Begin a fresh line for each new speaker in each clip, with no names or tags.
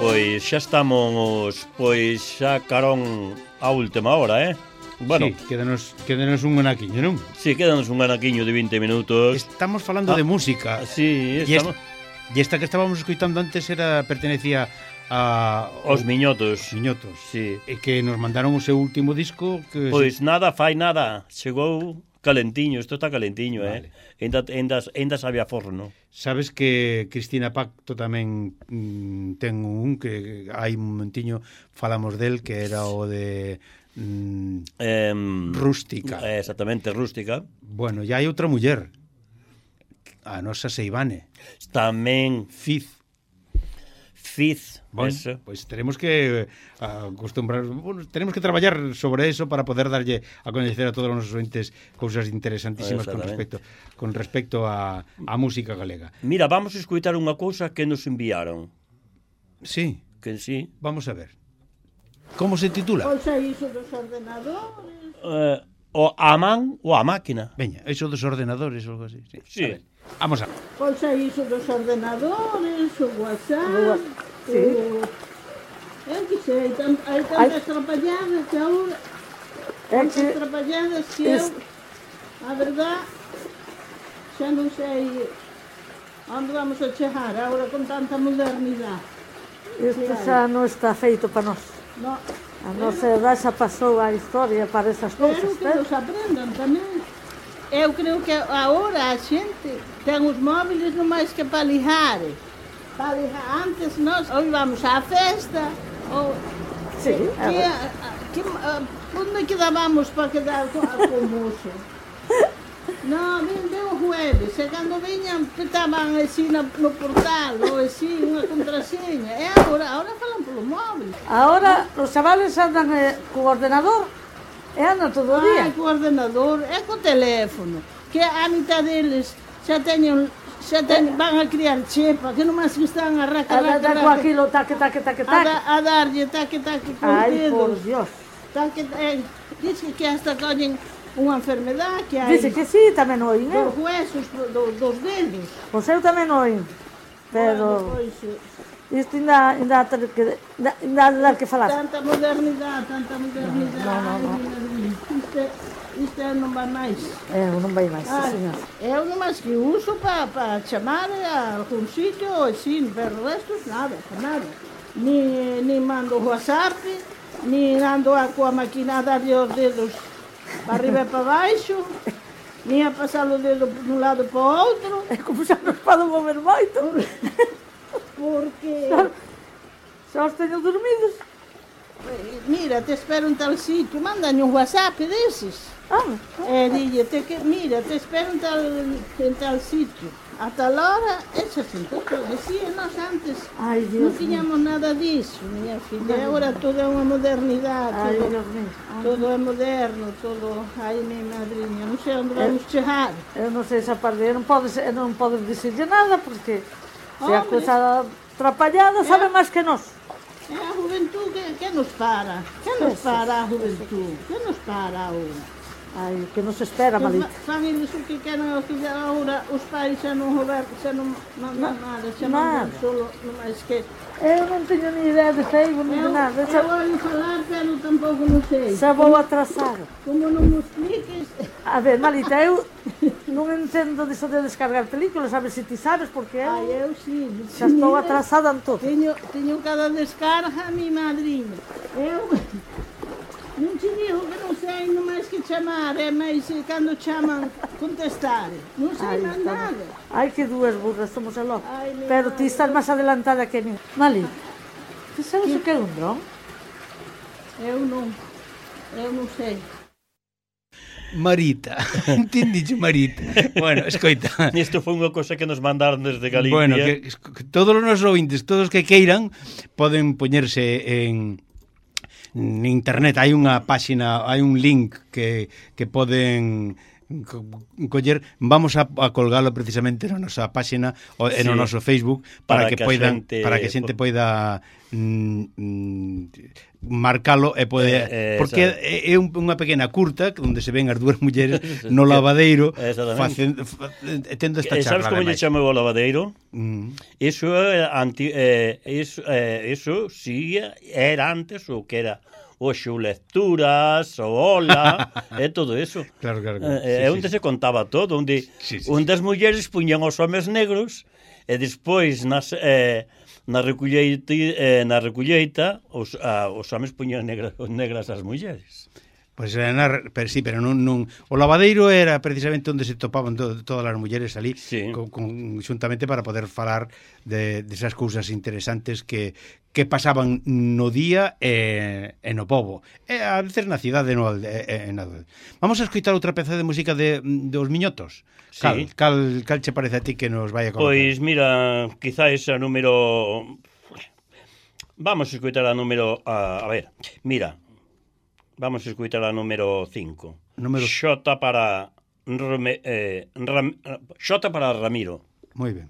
Pois xa estamos, pois xa carón a última hora, eh? Bueno,
sí, quédanos, quédanos un anaquiño, non?
Sí, quédanos un anaquiño de 20 minutos.
Estamos falando
ah,
de música.
Sí, estamos...
E esta que estábamos escoitando antes era pertenecía a
Os Miñotos.
Os Miñotos,
sí.
E que nos mandaron o seu último disco que
Pois nada, fai nada. Chegou Calentiño, isto está calentiño, eh.
vale.
eh? Enda, enda, enda sabe a forno.
Sabes que Cristina Pacto tamén mm, ten un que hai un momentiño falamos del que era o de mm,
eh,
rústica.
Exactamente, rústica.
Bueno, e hai outra muller, a nosa Seibane.
Tamén.
Fiz.
Fiz.
Bueno,
eso.
Pois pues teremos que eh, acostumbrar, bueno, tenemos que traballar sobre eso para poder darlle a coñecer a todos os nosos ointes cousas interesantísimas con respecto con respecto a, a música galega.
Mira, vamos a escutar unha cousa que nos enviaron.
Sí.
Que sí.
Vamos a ver. Como se titula?
Cousa iso dos ordenadores.
Eh, o a man ou a máquina.
Veña, iso dos ordenadores ou algo así. Sí.
sí.
A ver, vamos a
Pois Cousa iso dos ordenadores, o WhatsApp. O WhatsApp. Sí. Eu que sei, então, aí estão Ai... atrapalhadas, então,
é,
é
que...
atrapalhadas que Isso.
eu,
a verdade, já não sei onde vamos a chegar agora com tanta modernidade.
Isto já não está feito para nós.
Não.
A nossa Pero... idade já passou a história para essas
coisas.
Espero
que eles aprendam também. Eu creio que agora a gente tem os móveis não mais que para lixar. antes nós ou íbamos á festa, ou
Sí,
que, que, a, que dábamos para quedar com, com Non, ven, ven o jueves, e cando viñan petaban así no, no portal, ou así, unha contraseña. Eh, e agora, agora falan polo móvil.
Agora os chavales andan eh, co ordenador e andan todo o día.
Ah, co ordenador eh, e co teléfono, que a mitad deles xa teñen xa ten, eh, van a criar chepa, que non máis que están a raca,
a
raca, raca.
aquilo, taque, taque, taque, taque.
A, a darlle, taque, taque, con
Ai,
dedos.
por Dios.
Taque, eh, dice que hasta coñen unha enfermedad que hai.
Dice que sí, tamén oín, eh?
Dos huesos, do, dos dedos.
O seu tamén oín. Pero...
Bueno, pois, eh,
Isto ainda, ainda, que, ainda, ainda, dar que falar.
Tanta modernidade, tanta modernidade.
No, no, no.
no. Então, isto é não vai mais.
É, não vai mais,
ah,
senhora.
Eu não mais que uso para chamar a algum sítio, assim, pelo resto nada, nada. Nem, nem mando WhatsApp, nem ando com a maquinada de os dedos para arriba e para baixo. Nem a passar o dedo de um lado para o outro.
É como eu não pode mover muito.
Porque...
Só, só os tenho dormidos.
Pues, mira, te espero en tal sitio, mándame un WhatsApp desses.
Ah,
ah. Eh, é, mira, te espero en tal, en tal sitio. A tal hora, eso sí, decíamos antes, Ay,
Dios no
teníamos nada disso, minha filha. Ahora todo é uma modernidade,
Ay,
todo,
Dios mío.
Todo é moderno, todo... Ai, minha madrinha, não sei onde vamos eu.
Eu não sei a eh, eh, parte, não pode, eu não posso nada, porque se a coisa atrapalhada sabe mais que nós.
É a juventude que, nos para. Que nos para a juventude? Que nos para agora?
Ai, que não se
espera,
Malita.
Sabem isso que querem os filhos agora, os pais já não não mandam nada, já
mandam
solo, não mais que.
Eu não tenho nem ideia de Facebook, nem de nada.
Eu,
eu
lhe falar, pero tampouco não sei.
Já vou atrasar.
Como não me expliques...
A ver, Malita, eu não entendo disso de descargar películas, a ver se tu sabes porque eu...
Ah, eu sim.
Já estou atrasada em tudo.
Tenho, tenho cada descarga, minha madrinha. Eu... non ti dico che non sai mai che chiamare, ma quando chiamano contestare, non
sai
mandare.
Ai que dúas burras somos a loca.
Ai,
Pero ti estás máis adelantada que mi. Mali, ti sabes o que é un dron?
Eu non, eu non sei.
Marita, entendiche Marita Bueno, escoita
Isto foi unha cosa que nos mandaron desde Galicia
Bueno, que, que todos os nosos ouvintes, todos que queiran Poden poñerse en internet hai unha páxina, hai un link que, que poden coller, vamos a, a colgalo precisamente na nosa páxina o, sí, no noso Facebook para,
para
que,
que
poidan
xente,
para que a xente poida mm, mm, marcalo e pode
eh, eh,
porque é, é unha pequena curta onde se ven as dúas mulleres no lavadeiro facendo tendo esta
eh,
charla.
Sabes como lle chamo o lavadeiro?
Mm.
Iso é anti eh, iso, eh, iso si era antes o que era Oh, o xulecturas, o oh, ola, e todo eso.
Claro, claro. claro.
Eh, eh,
sí,
é onde
sí.
se contaba todo, onde,
sí, sí,
onde as mulleres puñan os homes negros e despois nas... Eh, na recolleita, eh, na recolleita os, ah, os homes puñan negras, negras as mulleres.
Pois era na, pero sí, pero non, non o lavadeiro era precisamente onde se topaban to, todas as mulleres ali
sí.
con, con, xuntamente para poder falar de desas esas cousas interesantes que que pasaban no día e, e no povo. E a veces na cidade no e, e, na... Vamos a escoitar outra peza de música de dos Miñotos.
Sí.
Cal, cal, cal che parece a ti que nos vai a colocar?
Pois mira, quizá a número Vamos a escoitar a número a, a ver. Mira, Vamos a escutar a número 5.
Número...
Xota para... Rome, eh, Ram... Xota para Ramiro.
Moi ben.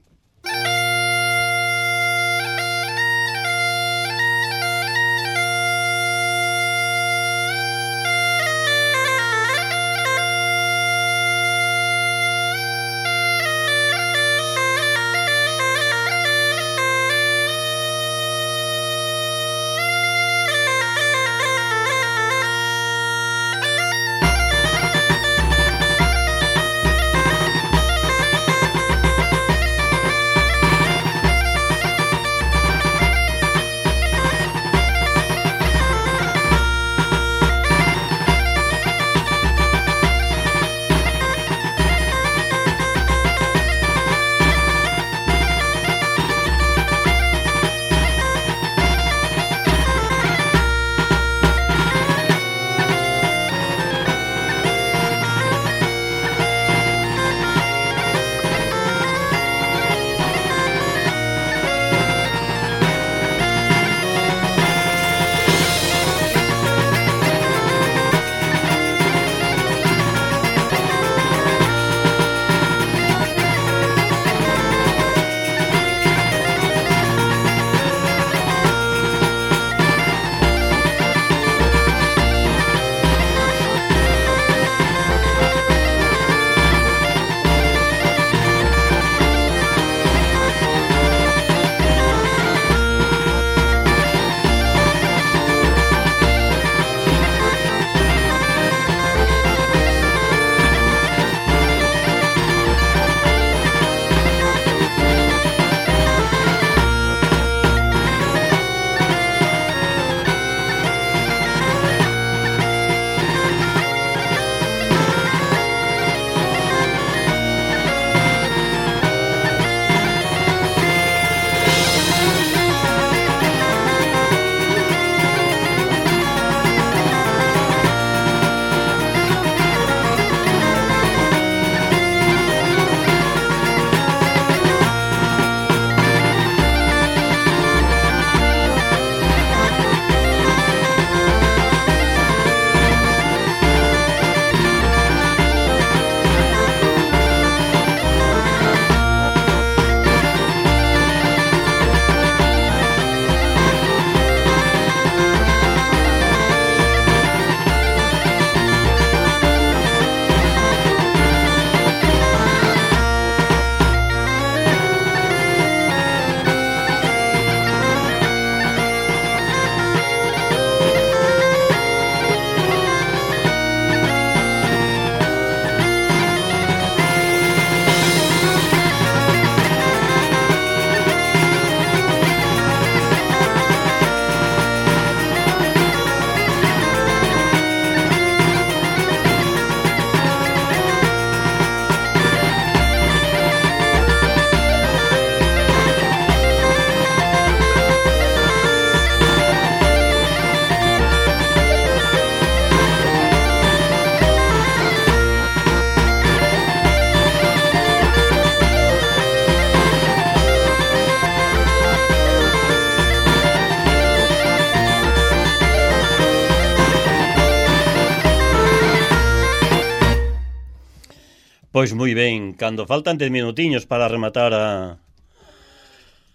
Pois moi ben, cando faltan 10 minutiños para rematar a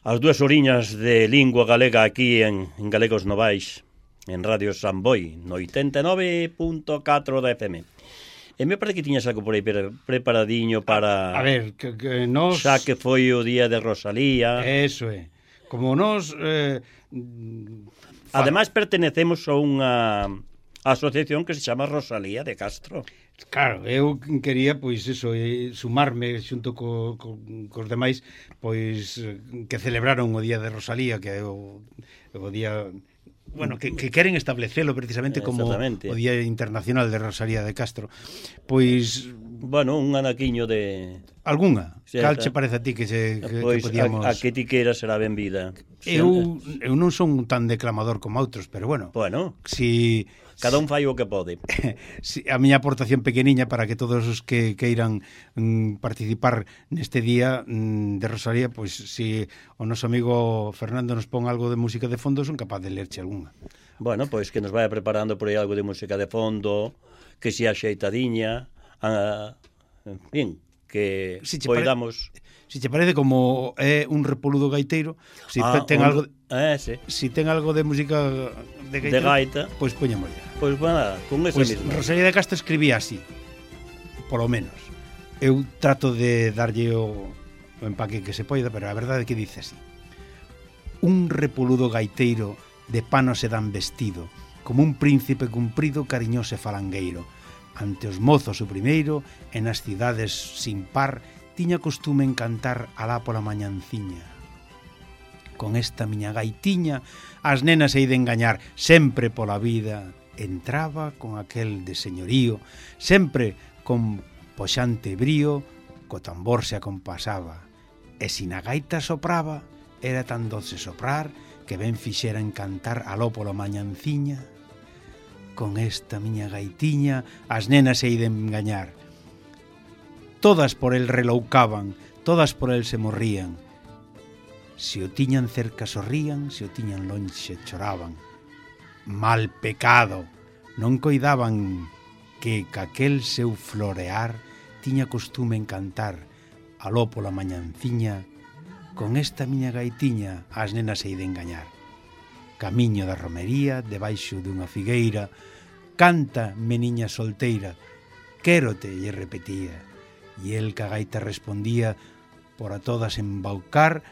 as dúas oriñas de lingua galega aquí en, en Galegos Novais, en Radio Samboy, no 89.4 da FM. E me parece que tiñas algo por aí preparadiño para...
A, a ver, que, que nos...
Xa que foi o día de Rosalía...
Eso é. Como nos... Eh...
Ademais pertenecemos a unha asociación que se chama Rosalía de Castro.
Claro, eu quería, pois, iso, eh, sumarme xunto co, co, cos demais, pois, eh, que celebraron o Día de Rosalía, que é o, o día bueno, que, que queren establecelo precisamente como o Día Internacional de Rosalía de Castro. Pois
bueno, un anaquiño de...
Algúnha?
Certa.
Cal che parece a ti que se que, eh,
pois,
que podíamos...
A, a que ti queira será benvida.
Eu, eu non son tan declamador como outros, pero bueno.
Bueno.
Si
Cada un fai o que pode.
Si, a miña aportación pequeniña para que todos os que queiran mm, participar neste día mm, de Rosalía, pois pues, si o noso amigo Fernando nos pon algo de música de fondo, son capaz de lerche algunha.
Bueno, pois que nos vaya preparando por aí algo de música de fondo, que sea xeitadiña a, en fin, que
si
poidamos... Pare...
Si che parece como é eh, un repoludo gaiteiro, si
ah,
ten
un...
algo
eh, sí.
si ten algo de música de gaita,
de gaita.
pois pues poñamos ya.
Pois pues, nada, con ese pues,
pois
mismo.
Rosalía de Castro escribía así, polo menos. Eu trato de darlle o, o empaque que se poida, pero a verdade é que dice así. Un repoludo gaiteiro de pano se dan vestido, como un príncipe cumprido, cariñoso e falangueiro Ante os mozos o primeiro e nas cidades sin par tiña costume en cantar alá pola mañanciña. Con esta miña gaitiña as nenas hei de engañar sempre pola vida. Entraba con aquel de señorío, sempre con poxante brío, co tambor se acompasaba. E sin a gaita sopraba, era tan doce soprar que ben fixera encantar aló polo mañanciña con esta miña gaitiña as nenas se iden engañar. Todas por el reloucaban, todas por el se morrían. Se o tiñan cerca sorrían, se o tiñan lonxe choraban. Mal pecado! Non coidaban que caquel seu florear tiña costume en cantar aló pola mañanciña con esta miña gaitiña as nenas se ide engañar camiño da romería, debaixo dunha figueira, canta, meniña solteira, quérote, lle repetía. E el cagaita respondía, por a todas embaucar,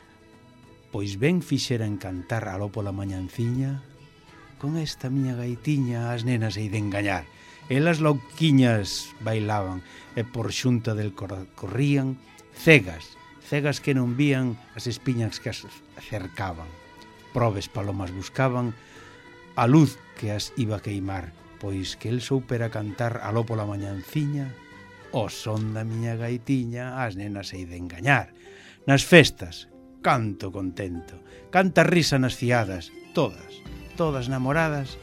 pois ben fixeran cantar aló pola mañanciña, con esta miña gaitiña as nenas hei de engañar. Elas louquiñas bailaban e por xunta del cor corrían cegas, cegas que non vían as espiñas que as cercaban probes palomas buscaban, a luz que as iba queimar, pois que el soupera cantar aló pola mañanciña, o son da miña gaitiña as nenas hei de engañar. Nas festas, canto contento, canta risa nas fiadas, todas, todas namoradas,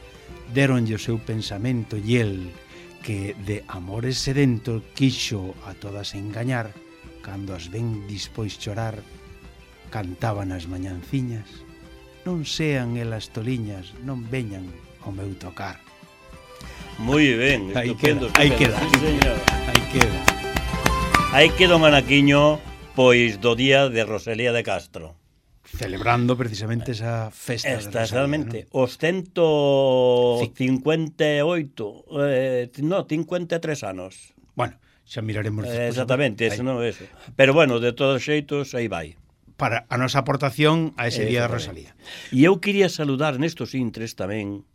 deronlle o seu pensamento e el, que de amores sedento quixo a todas engañar, cando as ven dispois chorar, cantaban as mañanciñas, non sean elas toliñas, non veñan ao meu tocar.
Moi ben,
aí
estupendo,
queda,
estupendo.
Queda,
sí, señor.
aí queda.
Aí queda un anaquiño pois do día de Rosalía de Castro.
Celebrando precisamente esa festa
Esta,
de
Rosalía,
¿no?
Os 158, eh, no, 53 anos.
Bueno, xa miraremos despois.
Eh,
exactamente,
eso non é eso. Pero bueno, de todos xeitos, aí vai
para a nosa aportación a ese día da Rosalía.
E eu quería saludar nestos intres tamén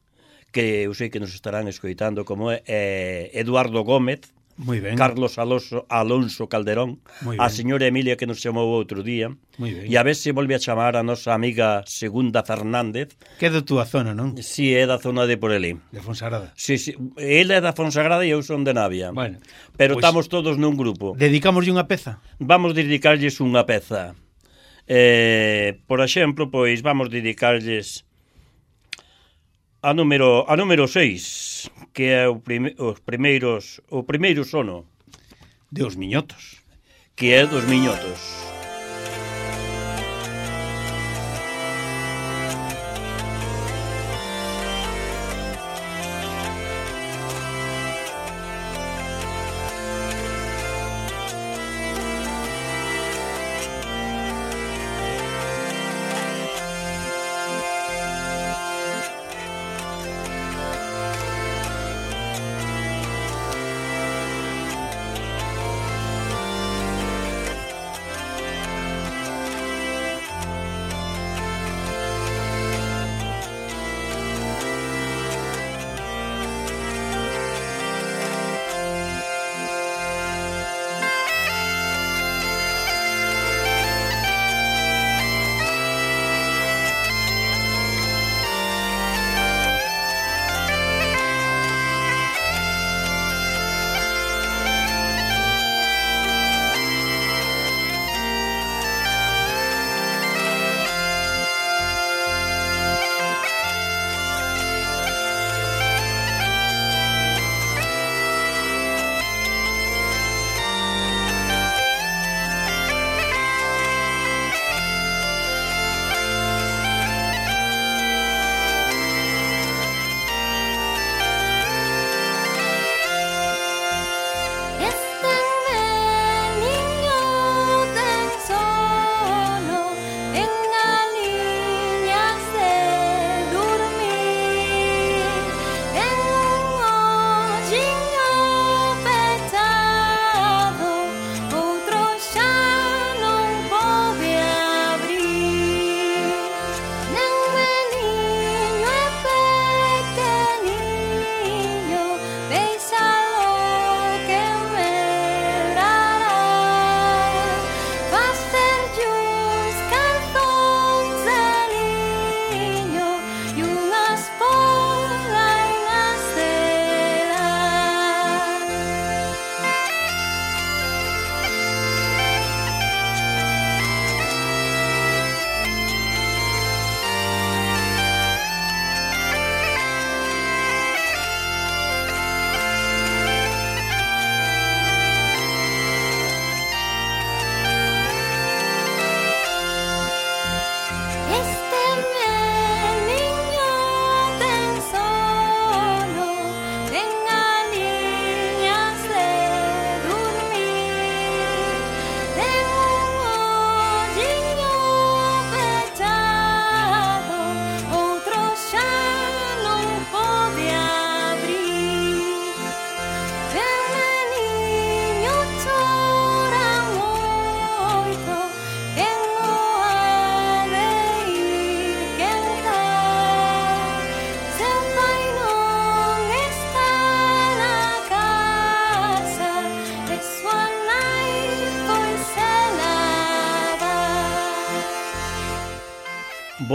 que eu sei que nos estarán escoitando como é eh, Eduardo Gómez,
Muy ben.
Carlos Alonso, Alonso Calderón, Muy
ben.
a señora Emilia que nos chamou outro día, e a ver se volve a chamar a nosa amiga Segunda Fernández.
Que é da túa zona, non?
Si, é da zona de Porelí.
De Fonsagrada.
Si, si, ela é da Fonsagrada e eu son de Navia.
Bueno,
Pero
pues,
estamos todos nun grupo.
Dedicámoslle unha peza?
Vamos dedicarlles unha peza. Eh, por exemplo, pois vamos dedicarlles a número a número 6, que é o prime, os primeiros o primeiro sono
de os miñotos,
que é dos miñotos.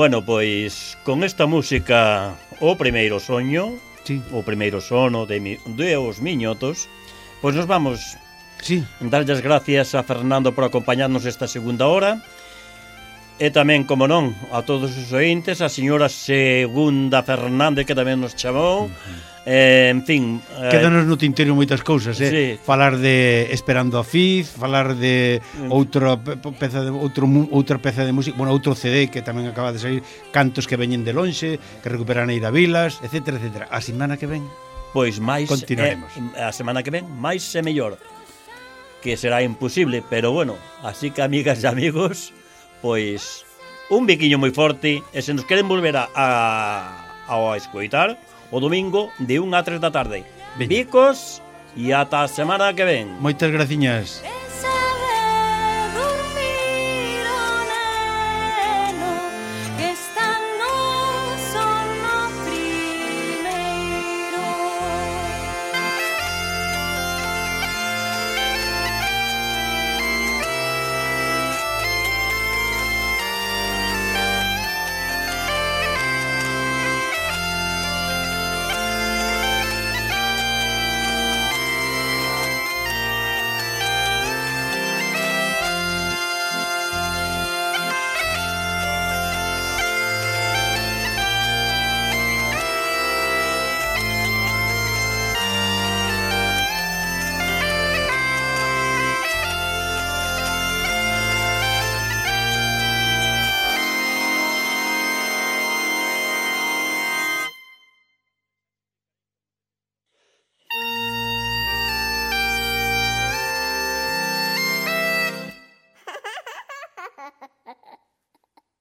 Bueno, pois con esta música O primeiro soño
sí.
O primeiro sono de, mi, de os miñotos Pois nos vamos
sí.
Darlles gracias a Fernando por acompañarnos esta segunda hora E tamén, como non, a todos os ointes, a señora Segunda Fernández, que tamén nos chamou. Eh, en fin, eh,
quédanos no tintero moitas cousas, eh?
Sí.
Falar de Esperando a Fiz, falar de mm. outra peza de outro outra peza de música, bueno, outro CD que tamén acaba de sair, cantos que veñen de lonxe, que recuperan a Vilas, etcétera, etcétera. A semana que ven
pois máis
continuaremos.
Eh, a semana que ven máis e mellor, que será imposible, pero bueno, así que amigas e amigos, pois un biquiño moi forte e se nos queren volver a, a, a escoitar o domingo de 1 a 3 da tarde.
Veña.
Bicos e ata a semana que ven.
Moitas graciñas.